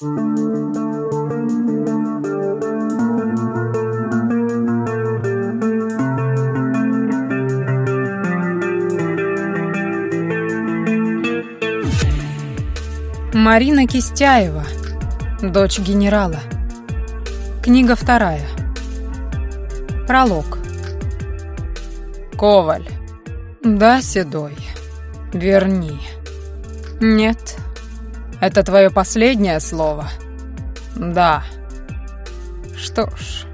Марина Кистяева, дочь генерала. Книга вторая. Пролог. Коваль. Да, Седой. Верни. Нет. Это твое последнее слово? Да. Что ж,